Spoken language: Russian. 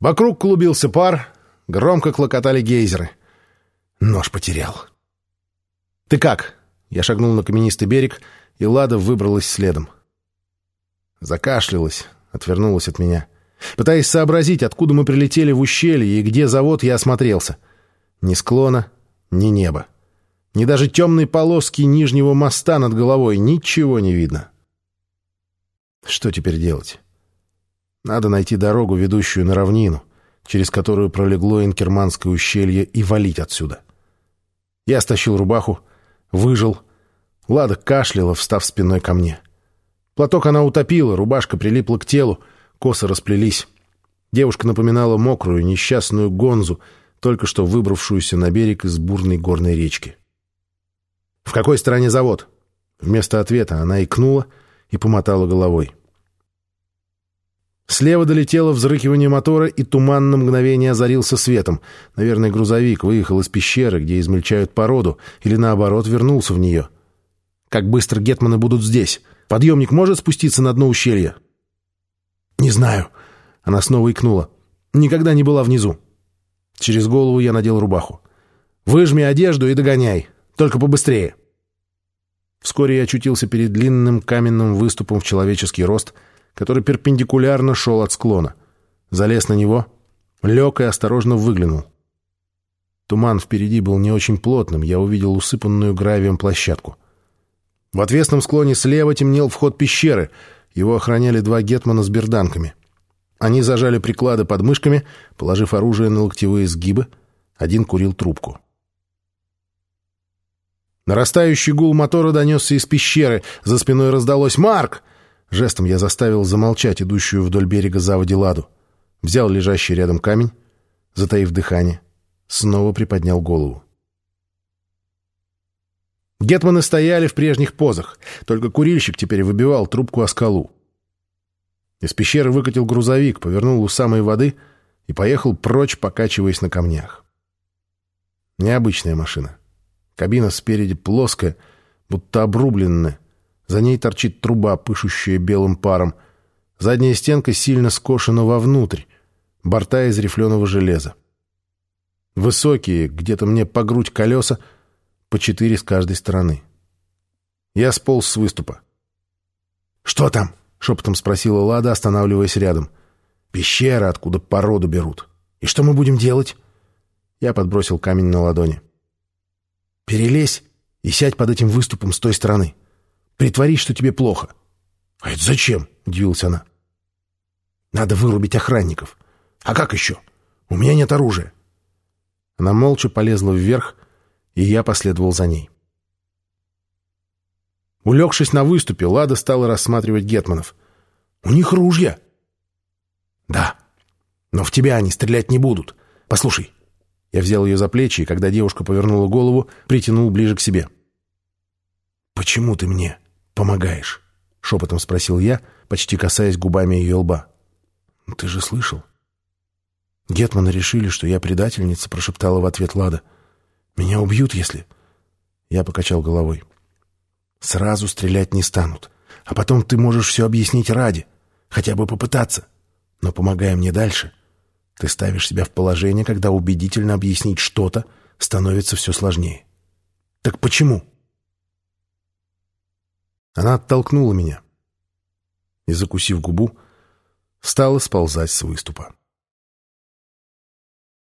Вокруг клубился пар, громко клокотали гейзеры. Нож потерял. «Ты как?» Я шагнул на каменистый берег, и Лада выбралась следом. Закашлялась, отвернулась от меня. Пытаясь сообразить, откуда мы прилетели в ущелье и где завод, я осмотрелся. Ни склона, ни неба. Ни даже темной полоски нижнего моста над головой. Ничего не видно. Что теперь делать? Надо найти дорогу, ведущую на равнину, через которую пролегло Инкерманское ущелье, и валить отсюда. Я стащил рубаху, выжил. Лада кашляла, встав спиной ко мне. Платок она утопила, рубашка прилипла к телу, косы расплелись. Девушка напоминала мокрую, несчастную гонзу, только что выбравшуюся на берег из бурной горной речки. «В какой стороне завод?» Вместо ответа она икнула и помотала головой. Слева долетело взрыкивание мотора, и туман на мгновение озарился светом. Наверное, грузовик выехал из пещеры, где измельчают породу, или, наоборот, вернулся в нее. Как быстро гетманы будут здесь? Подъемник может спуститься на дно ущелья? «Не знаю». Она снова икнула. «Никогда не была внизу». Через голову я надел рубаху. «Выжми одежду и догоняй. Только побыстрее». Вскоре я очутился перед длинным каменным выступом в человеческий рост — который перпендикулярно шел от склона. Залез на него, лег и осторожно выглянул. Туман впереди был не очень плотным, я увидел усыпанную гравием площадку. В отвесном склоне слева темнел вход пещеры, его охраняли два гетмана с берданками. Они зажали приклады под мышками, положив оружие на локтевые сгибы, один курил трубку. Нарастающий гул мотора донесся из пещеры, за спиной раздалось «Марк!» Жестом я заставил замолчать идущую вдоль берега заводи ладу. Взял лежащий рядом камень, затаив дыхание, снова приподнял голову. Гетманы стояли в прежних позах, только курильщик теперь выбивал трубку о скалу. Из пещеры выкатил грузовик, повернул у самой воды и поехал прочь, покачиваясь на камнях. Необычная машина. Кабина спереди плоская, будто обрубленная, за ней торчит труба, пышущая белым паром. Задняя стенка сильно скошена вовнутрь. Борта из рифленого железа. Высокие, где-то мне по грудь колеса, по четыре с каждой стороны. Я сполз с выступа. «Что там?» — шепотом спросила Лада, останавливаясь рядом. «Пещера, откуда породу берут. И что мы будем делать?» Я подбросил камень на ладони. «Перелезь и сядь под этим выступом с той стороны. Притворись, что тебе плохо. — А это зачем? — удивилась она. — Надо вырубить охранников. А как еще? У меня нет оружия. Она молча полезла вверх, и я последовал за ней. Улегшись на выступе, Лада стала рассматривать гетманов. «У них ружья!» «Да, но в тебя они стрелять не будут. Послушай». Я взял ее за плечи, и когда девушка повернула голову, притянул ближе к себе. «Почему ты мне помогаешь?» — шепотом спросил я, почти касаясь губами ее лба. «Ну, «Ты же слышал?» «Гетманы решили, что я предательница», — прошептала в ответ Лада. «Меня убьют, если...» Я покачал головой. «Сразу стрелять не станут. А потом ты можешь все объяснить ради. Хотя бы попытаться. Но помогая мне дальше, ты ставишь себя в положение, когда убедительно объяснить что-то становится все сложнее. Так почему?» Она оттолкнула меня и, закусив губу, стала сползать с выступа.